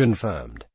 Confirmed.